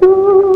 Oh